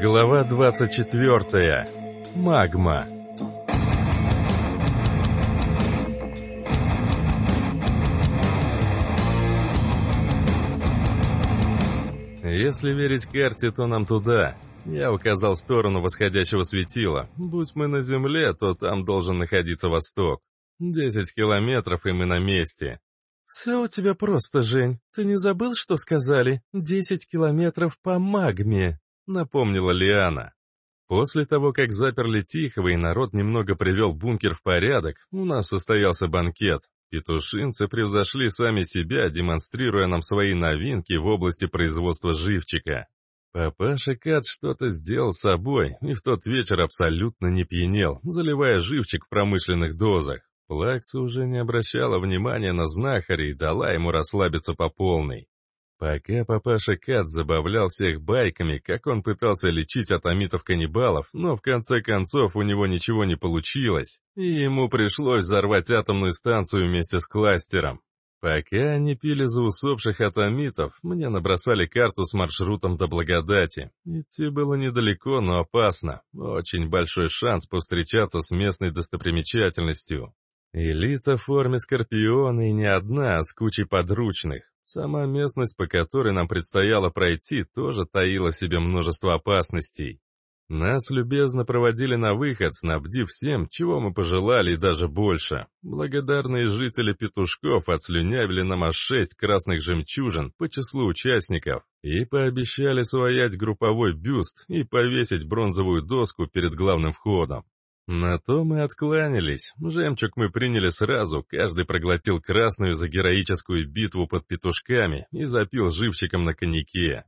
Глава 24. Магма. Если верить карте, то нам туда. Я указал в сторону восходящего светила. Будь мы на земле, то там должен находиться восток. Десять километров, и мы на месте. «Все у тебя просто, Жень. Ты не забыл, что сказали? Десять километров по магме», — напомнила Лиана. После того, как заперли Тихого и народ немного привел бункер в порядок, у нас состоялся банкет. Петушинцы превзошли сами себя, демонстрируя нам свои новинки в области производства живчика. Папаша Кат что-то сделал собой и в тот вечер абсолютно не пьянел, заливая живчик в промышленных дозах. Плакса уже не обращала внимания на знахаря и дала ему расслабиться по полной. Пока папаша Кат забавлял всех байками, как он пытался лечить от амитов-каннибалов, но в конце концов у него ничего не получилось, и ему пришлось взорвать атомную станцию вместе с кластером. Пока они пили за усопших от амитов, мне набросали карту с маршрутом до благодати. Идти было недалеко, но опасно. Очень большой шанс повстречаться с местной достопримечательностью. Элита в форме скорпиона и не одна, а с кучей подручных. Сама местность, по которой нам предстояло пройти, тоже таила в себе множество опасностей. Нас любезно проводили на выход, снабдив всем, чего мы пожелали и даже больше. Благодарные жители Петушков отслюнявили нам аж шесть красных жемчужин по числу участников и пообещали своять групповой бюст и повесить бронзовую доску перед главным входом. На то мы откланялись. Жемчуг мы приняли сразу, каждый проглотил красную за героическую битву под петушками и запил живчиком на коньяке.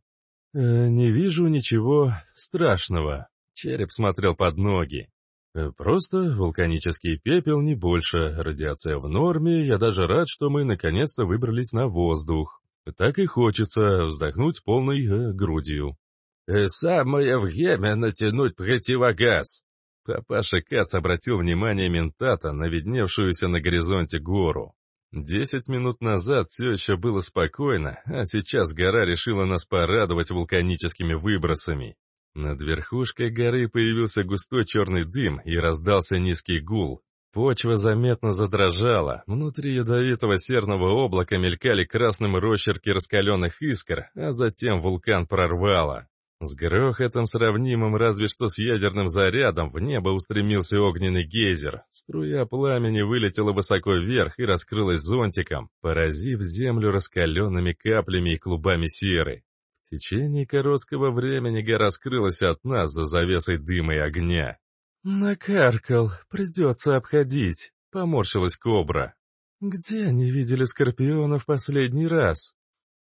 «Э, «Не вижу ничего страшного», — череп смотрел под ноги. «Э, «Просто вулканический пепел, не больше, радиация в норме, я даже рад, что мы наконец-то выбрались на воздух. Так и хочется вздохнуть полной э, грудью». «Э, «Самое время натянуть противогаз», Папаша Кац обратил внимание ментата на видневшуюся на горизонте гору. Десять минут назад все еще было спокойно, а сейчас гора решила нас порадовать вулканическими выбросами. Над верхушкой горы появился густой черный дым и раздался низкий гул. Почва заметно задрожала, внутри ядовитого серного облака мелькали красным росчерки раскаленных искр, а затем вулкан прорвало. С грохотом, сравнимым разве что с ядерным зарядом, в небо устремился огненный гейзер. Струя пламени вылетела высоко вверх и раскрылась зонтиком, поразив землю раскаленными каплями и клубами серы. В течение короткого времени гора скрылась от нас за завесой дыма и огня. «Накаркал, придется обходить», — поморщилась кобра. «Где они видели скорпиона в последний раз?»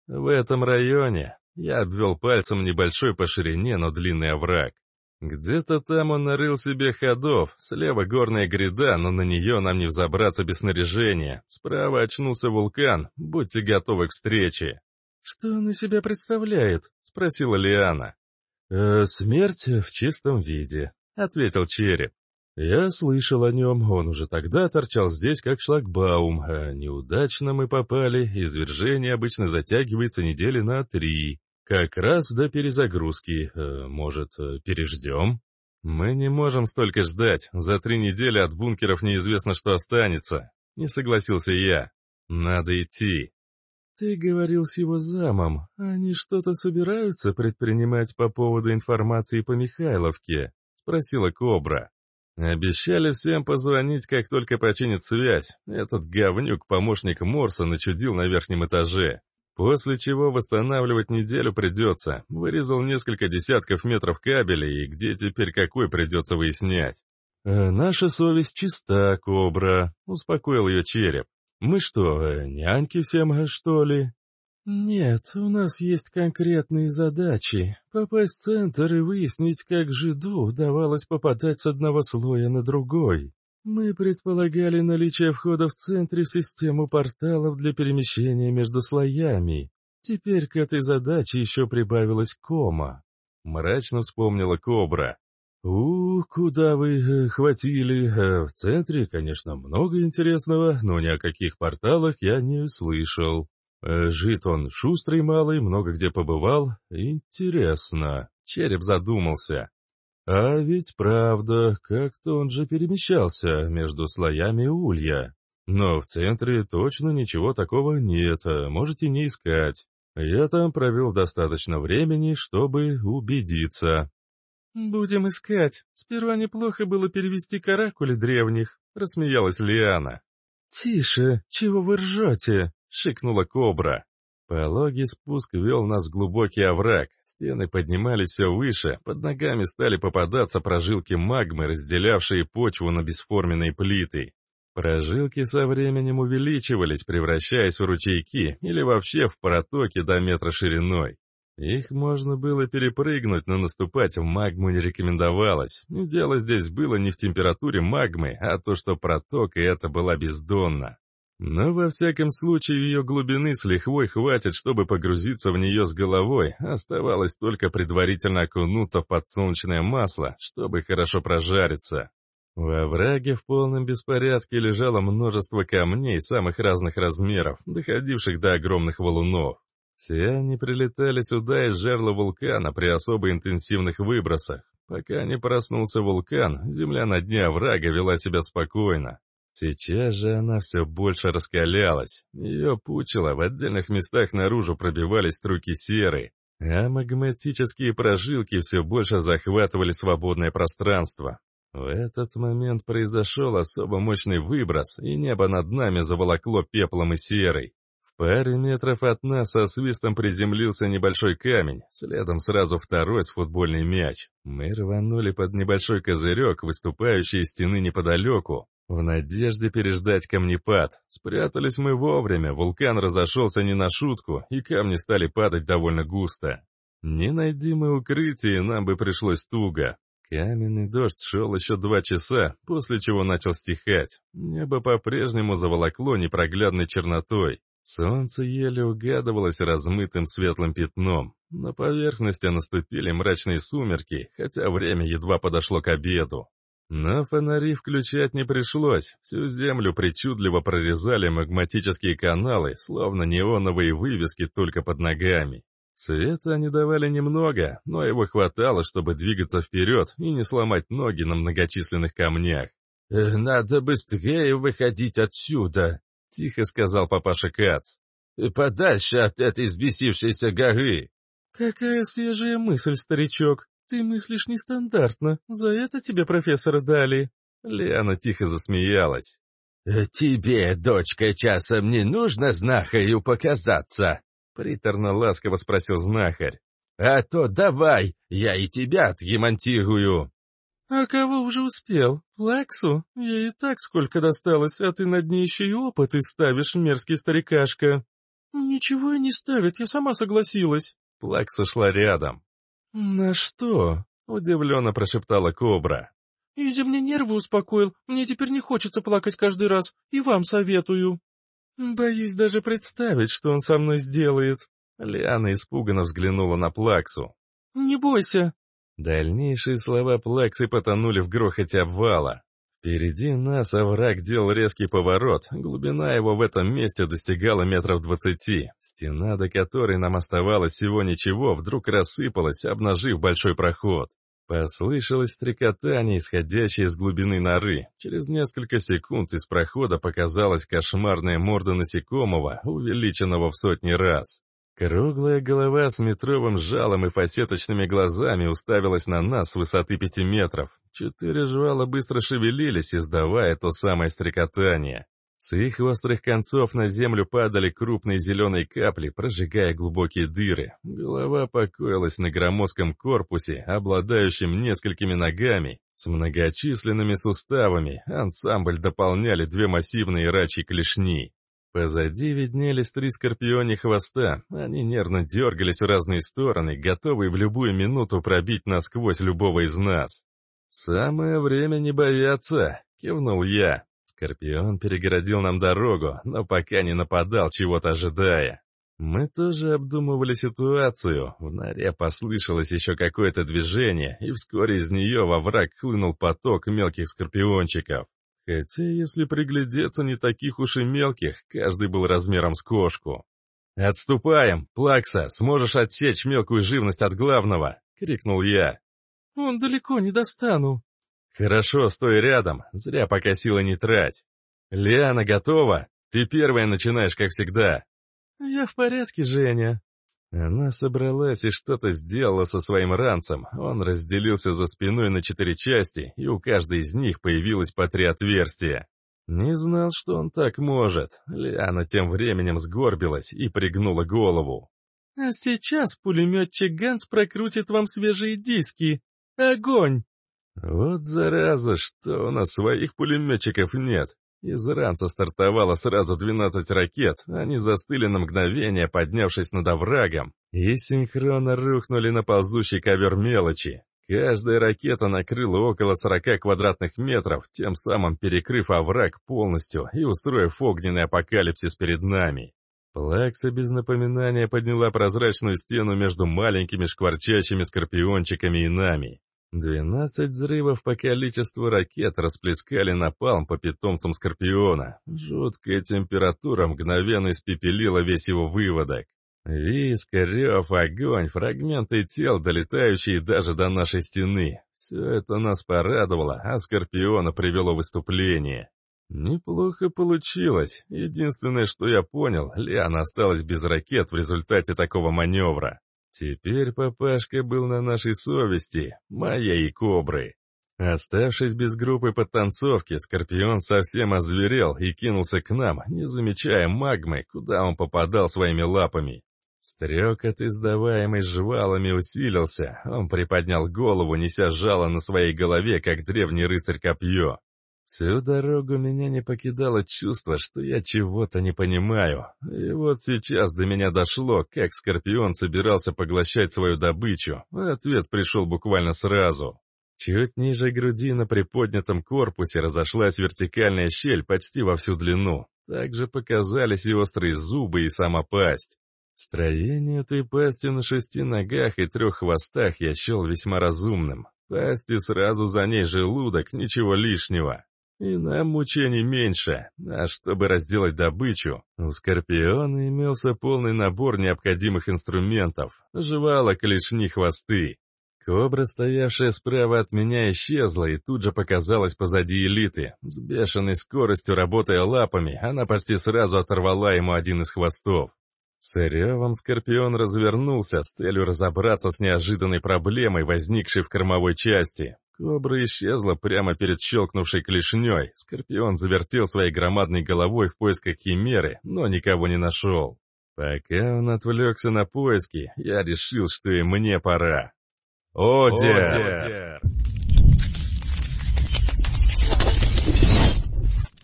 «В этом районе», я обвел пальцем небольшой по ширине, но длинный овраг. Где-то там он нарыл себе ходов, слева горная гряда, но на нее нам не взобраться без снаряжения. Справа очнулся вулкан, будьте готовы к встрече. «Что он из себя представляет?» — спросила Лиана. «Э, «Смерть в чистом виде», — ответил череп. «Я слышал о нем, он уже тогда торчал здесь как шлагбаум, а неудачно мы попали, извержение обычно затягивается недели на три. Как раз до перезагрузки. Э, может, э, переждем? Мы не можем столько ждать. За три недели от бункеров неизвестно, что останется. Не согласился я. Надо идти. Ты говорил с его замом. Они что-то собираются предпринимать по поводу информации по Михайловке? Спросила Кобра. Обещали всем позвонить, как только починит связь. Этот говнюк, помощник Морса, начудил на верхнем этаже. После чего восстанавливать неделю придется. Вырезал несколько десятков метров кабеля, и где теперь какой придется выяснять. «Э, «Наша совесть чиста, Кобра», — успокоил ее череп. «Мы что, э, няньки всем, э, что ли?» «Нет, у нас есть конкретные задачи. Попасть в центр и выяснить, как жиду удавалось попадать с одного слоя на другой. Мы предполагали наличие входа в центре в систему порталов для перемещения между слоями. Теперь к этой задаче еще прибавилась кома. Мрачно вспомнила Кобра. «Ух, куда вы э, хватили? Э, в центре, конечно, много интересного, но ни о каких порталах я не слышал. Э, жит он шустрый малый, много где побывал. Интересно. Череп задумался. А ведь правда, как-то он же перемещался между слоями улья. Но в центре точно ничего такого нет, а можете не искать. Я там провел достаточно времени, чтобы убедиться. «Будем искать. Сперва неплохо было перевести каракули древних», — рассмеялась Лиана. «Тише, чего вы ржете?» — шикнула кобра. Пологий спуск вел нас в глубокий овраг, стены поднимались все выше, под ногами стали попадаться прожилки магмы, разделявшие почву на бесформенные плиты. Прожилки со временем увеличивались, превращаясь в ручейки или вообще в протоки до метра шириной. Их можно было перепрыгнуть, но наступать в магму не рекомендовалось. дело здесь было не в температуре магмы, а то, что проток и это была бездонна. Но во всяком случае ее глубины с лихвой хватит, чтобы погрузиться в нее с головой, оставалось только предварительно окунуться в подсолнечное масло, чтобы хорошо прожариться. Во враге в полном беспорядке лежало множество камней самых разных размеров, доходивших до огромных валунов. Все они прилетали сюда из жерла вулкана при особо интенсивных выбросах. Пока не проснулся вулкан, земля на дне оврага вела себя спокойно. Сейчас же она все больше раскалялась. Ее пучило, в отдельных местах наружу пробивались струйки серы, а магматические прожилки все больше захватывали свободное пространство. В этот момент произошел особо мощный выброс, и небо над нами заволокло пеплом и серой паре метров от нас со свистом приземлился небольшой камень, следом сразу второй с футбольный мяч. Мы рванули под небольшой козырек, выступающий из стены неподалеку, в надежде переждать камнепад. Спрятались мы вовремя, вулкан разошелся не на шутку, и камни стали падать довольно густо. Не найди мы укрытие, нам бы пришлось туго. Каменный дождь шел еще два часа, после чего начал стихать. Небо по-прежнему заволокло непроглядной чернотой. Солнце еле угадывалось размытым светлым пятном. На поверхности наступили мрачные сумерки, хотя время едва подошло к обеду. Но фонари включать не пришлось, всю землю причудливо прорезали магматические каналы, словно неоновые вывески только под ногами. Света они давали немного, но его хватало, чтобы двигаться вперед и не сломать ноги на многочисленных камнях. «Э, «Надо быстрее выходить отсюда», — тихо сказал папаша Кац. «Подальше от этой взбесившейся горы!» «Какая свежая мысль, старичок! Ты мыслишь нестандартно, за это тебе профессора дали!» Лиана тихо засмеялась. «Тебе, дочка, часом не нужно знахарю показаться?» Приторно-ласково спросил знахарь. «А то давай, я и тебя отремонтирую!» «А кого уже успел? Плаксу? Ей и так сколько досталось, а ты над ней еще и опыты ставишь, мерзкий старикашка». «Ничего и не ставит, я сама согласилась». Плакса шла рядом. «На что?» — удивленно прошептала кобра. «Изи мне нервы успокоил, мне теперь не хочется плакать каждый раз, и вам советую». «Боюсь даже представить, что он со мной сделает». Лиана испуганно взглянула на Плаксу. «Не бойся, Дальнейшие слова Плаксы потонули в грохоте обвала. Впереди нас овраг делал резкий поворот, глубина его в этом месте достигала метров двадцати. Стена, до которой нам оставалось всего ничего, вдруг рассыпалась, обнажив большой проход. Послышалось стрекотание, исходящее из глубины норы. Через несколько секунд из прохода показалась кошмарная морда насекомого, увеличенного в сотни раз. Круглая голова с метровым жалом и фасеточными глазами уставилась на нас с высоты пяти метров. Четыре жвала быстро шевелились, издавая то самое стрекотание. С их острых концов на землю падали крупные зеленые капли, прожигая глубокие дыры. Голова покоилась на громоздком корпусе, обладающем несколькими ногами, с многочисленными суставами. Ансамбль дополняли две массивные рачьи клешни. Позади виднелись три скорпиони хвоста. Они нервно дергались в разные стороны, готовые в любую минуту пробить насквозь любого из нас. «Самое время не бояться», — кивнул я. Скорпион перегородил нам дорогу, но пока не нападал, чего-то ожидая. Мы тоже обдумывали ситуацию. В норе послышалось еще какое-то движение, и вскоре из нее во враг хлынул поток мелких скорпиончиков. Хотя, если приглядеться, не таких уж и мелких, каждый был размером с кошку. «Отступаем! Плакса, сможешь отсечь мелкую живность от главного!» — крикнул я. «Он далеко не достану». «Хорошо, стой рядом, зря пока силы не трать. Лиана готова? Ты первая начинаешь, как всегда». «Я в порядке, Женя». Она собралась и что-то сделала со своим ранцем. Он разделился за спиной на четыре части, и у каждой из них появилось по три отверстия. Не знал, что он так может. Лиана тем временем сгорбилась и пригнула голову. «А сейчас пулеметчик Ганс прокрутит вам свежие диски. Огонь!» «Вот зараза, что у нас своих пулеметчиков нет. Из ранца стартовало сразу 12 ракет, они застыли на мгновение, поднявшись над оврагом, и синхронно рухнули на ползущий ковер мелочи. Каждая ракета накрыла около 40 квадратных метров, тем самым перекрыв овраг полностью и устроив огненный апокалипсис перед нами. Плакса без напоминания подняла прозрачную стену между маленькими шкварчащими скорпиончиками и нами. Двенадцать взрывов по количеству ракет расплескали напалм по питомцам Скорпиона. Жуткая температура мгновенно испепелила весь его выводок. Виск, рев, огонь, фрагменты тел, долетающие даже до нашей стены. Все это нас порадовало, а Скорпиона привело выступление. Неплохо получилось. Единственное, что я понял, Лиана осталась без ракет в результате такого маневра. Теперь папашка был на нашей совести, моей кобры. Оставшись без группы подтанцовки, Скорпион совсем озверел и кинулся к нам, не замечая магмы, куда он попадал своими лапами. Стрекот, издаваемый жвалами, усилился. Он приподнял голову, неся жало на своей голове, как древний рыцарь копье. Всю дорогу меня не покидало чувство, что я чего-то не понимаю. И вот сейчас до меня дошло, как Скорпион собирался поглощать свою добычу. Ответ пришел буквально сразу. Чуть ниже груди на приподнятом корпусе разошлась вертикальная щель почти во всю длину. Также показались и острые зубы, и сама пасть. Строение этой пасти на шести ногах и трех хвостах я счел весьма разумным. Пасти сразу за ней желудок, ничего лишнего. И нам мучений меньше. А чтобы разделать добычу, у Скорпиона имелся полный набор необходимых инструментов. Жевала клешни хвосты. Кобра, стоявшая справа от меня, исчезла и тут же показалась позади элиты. С бешеной скоростью работая лапами, она почти сразу оторвала ему один из хвостов. С ревом Скорпион развернулся с целью разобраться с неожиданной проблемой, возникшей в кормовой части. Кобра исчезла прямо перед щелкнувшей клешней. Скорпион завертел своей громадной головой в поисках химеры, но никого не нашел. Пока он отвлекся на поиски, я решил, что и мне пора. «Одер!», Одер!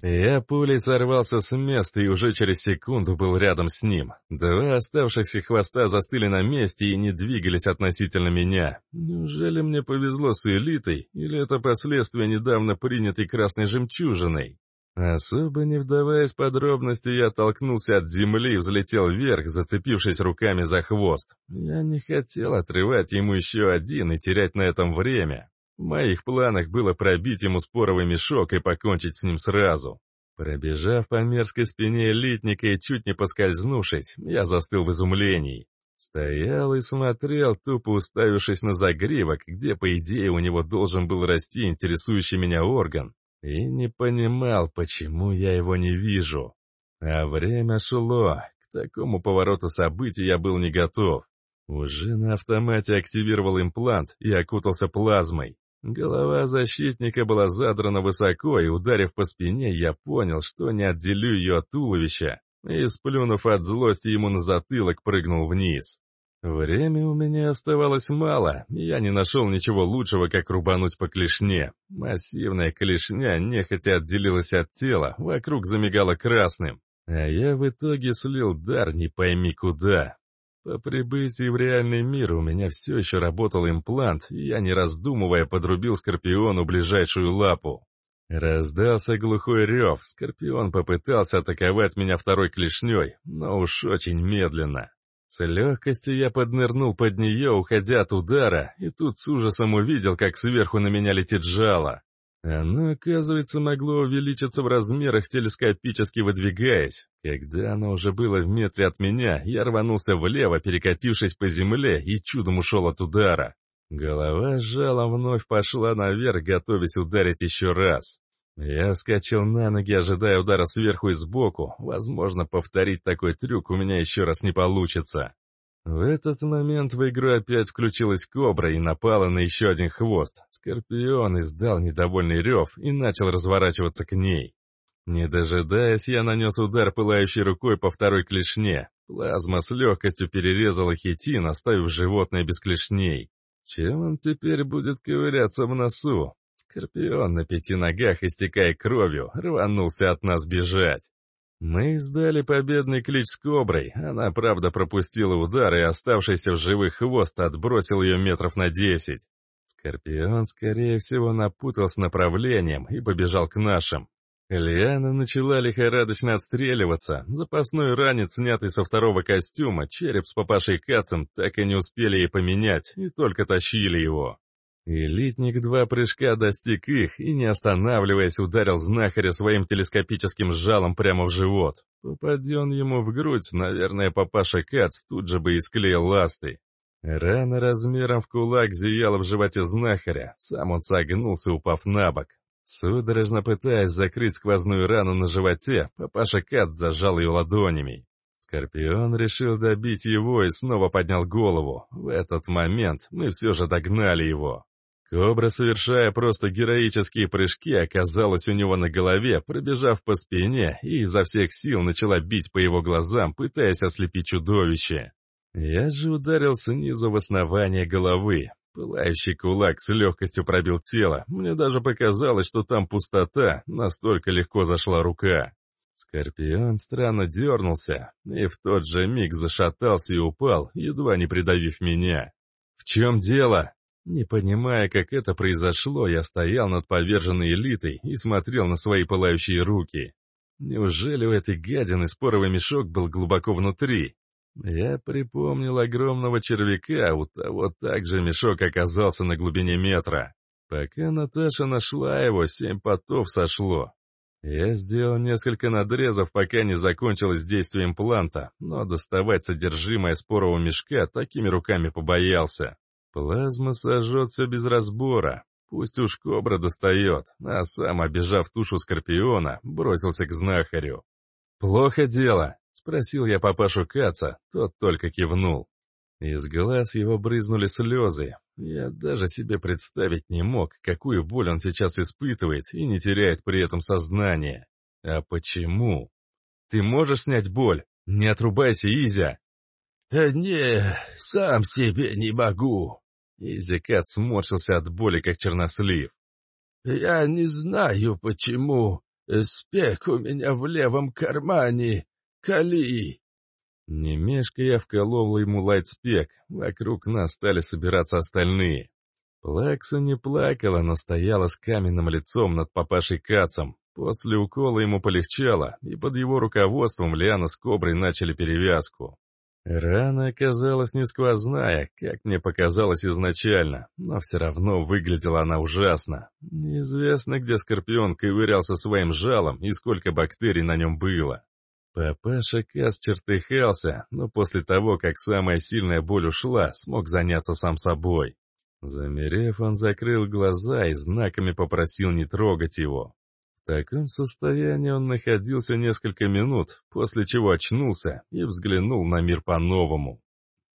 Я пулей сорвался с места и уже через секунду был рядом с ним. Два оставшихся хвоста застыли на месте и не двигались относительно меня. Неужели мне повезло с элитой, или это последствия недавно принятой красной жемчужиной? Особо не вдаваясь в подробности, я толкнулся от земли и взлетел вверх, зацепившись руками за хвост. Я не хотел отрывать ему еще один и терять на этом время. В моих планах было пробить ему споровый мешок и покончить с ним сразу. Пробежав по мерзкой спине элитника и чуть не поскользнувшись, я застыл в изумлении. Стоял и смотрел, тупо уставившись на загривок, где, по идее, у него должен был расти интересующий меня орган, и не понимал, почему я его не вижу. А время шло. К такому повороту событий я был не готов. Уже на автомате активировал имплант и окутался плазмой. Голова защитника была задрана высоко, и, ударив по спине, я понял, что не отделю ее от туловища, и, сплюнув от злости, ему на затылок прыгнул вниз. Время у меня оставалось мало, я не нашел ничего лучшего, как рубануть по клешне. Массивная клешня нехотя отделилась от тела, вокруг замигала красным, а я в итоге слил дар не пойми куда. По прибытии в реальный мир у меня все еще работал имплант, и я, не раздумывая, подрубил Скорпиону ближайшую лапу. Раздался глухой рев, Скорпион попытался атаковать меня второй клешней, но уж очень медленно. С легкостью я поднырнул под нее, уходя от удара, и тут с ужасом увидел, как сверху на меня летит жало. Оно, оказывается, могло увеличиться в размерах, телескопически выдвигаясь. Когда оно уже было в метре от меня, я рванулся влево, перекатившись по земле, и чудом ушел от удара. Голова с жалом вновь пошла наверх, готовясь ударить еще раз. Я вскочил на ноги, ожидая удара сверху и сбоку. Возможно, повторить такой трюк у меня еще раз не получится. В этот момент в игру опять включилась кобра и напала на еще один хвост. Скорпион издал недовольный рев и начал разворачиваться к ней. Не дожидаясь, я нанес удар пылающей рукой по второй клешне. Плазма с легкостью перерезала хитин, оставив животное без клешней. Чем он теперь будет ковыряться в носу? Скорпион на пяти ногах, истекая кровью, рванулся от нас бежать. Мы издали победный клич с коброй. Она, правда, пропустила удар, и оставшийся в живых хвост отбросил ее метров на десять. Скорпион, скорее всего, напутал с направлением и побежал к нашим. Лиана начала лихорадочно отстреливаться. Запасной ранец, снятый со второго костюма, череп с папашей Кацем так и не успели ей поменять, и только тащили его. Элитник два прыжка достиг их и, не останавливаясь, ударил знахаря своим телескопическим жалом прямо в живот. Попади он ему в грудь, наверное, папаша Кац тут же бы исклеил ласты. Рана размером в кулак зияла в животе знахаря, сам он согнулся, упав на бок. Судорожно пытаясь закрыть сквозную рану на животе, папаша Кат зажал ее ладонями. Скорпион решил добить его и снова поднял голову. В этот момент мы все же догнали его. Кобра, совершая просто героические прыжки, оказалась у него на голове, пробежав по спине, и изо всех сил начала бить по его глазам, пытаясь ослепить чудовище. Я же ударил снизу в основание головы. Пылающий кулак с легкостью пробил тело. Мне даже показалось, что там пустота, настолько легко зашла рука. Скорпион странно дернулся, и в тот же миг зашатался и упал, едва не придавив меня. «В чем дело?» Не понимая, как это произошло, я стоял над поверженной элитой и смотрел на свои пылающие руки. Неужели у этой гадины споровый мешок был глубоко внутри? Я припомнил огромного червяка, у того также мешок оказался на глубине метра. Пока Наташа нашла его, семь потов сошло. Я сделал несколько надрезов, пока не закончилось действие импланта, но доставать содержимое спорового мешка такими руками побоялся. Плазма сожжет все без разбора. Пусть уж кобра достает, а сам, обижав тушу скорпиона, бросился к знахарю. «Плохо дело», — спросил я папашу Каца, тот только кивнул. Из глаз его брызнули слезы. Я даже себе представить не мог, какую боль он сейчас испытывает и не теряет при этом сознание. А почему? Ты можешь снять боль? Не отрубайся, Изя. «Э, «Не, сам себе не могу». Изикат сморщился от боли, как чернослив. «Я не знаю, почему. Спек у меня в левом кармане. Кали». Не мешкая, я вколол ему лайтспек. Вокруг нас стали собираться остальные. Плакса не плакала, но стояла с каменным лицом над папашей Кацом. После укола ему полегчало, и под его руководством Лиана с Коброй начали перевязку. Рана оказалась не сквозная, как мне показалось изначально, но все равно выглядела она ужасно. Неизвестно, где Скорпион ковырялся своим жалом и сколько бактерий на нем было. Папаша Кас чертыхался, но после того, как самая сильная боль ушла, смог заняться сам собой. Замерев, он закрыл глаза и знаками попросил не трогать его. Таком состоянии он находился несколько минут, после чего очнулся и взглянул на мир по-новому.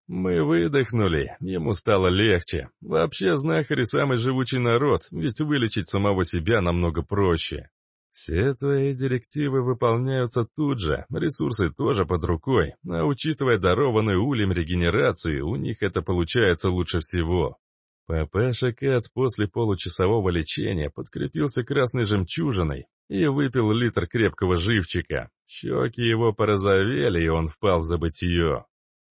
Мы выдохнули, ему стало легче. Вообще, знахари самый живучий народ, ведь вылечить самого себя намного проще. Все твои директивы выполняются тут же, ресурсы тоже под рукой, а учитывая дарованную улем регенерацию, у них это получается лучше всего. Папаша Кац после получасового лечения подкрепился красной жемчужиной и выпил литр крепкого живчика. Щеки его порозовели, и он впал в забытье.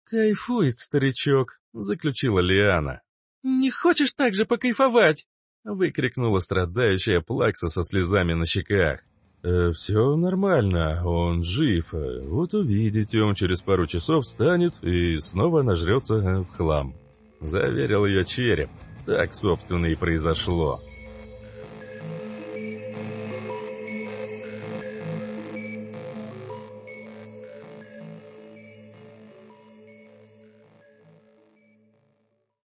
«Кайфует старичок», — заключила Лиана. «Не хочешь так же покайфовать?» — выкрикнула страдающая Плакса со слезами на щеках. «Э, «Все нормально, он жив. Вот увидите, он через пару часов встанет и снова нажрется в хлам». Заверил ее череп. Так, собственно, и произошло.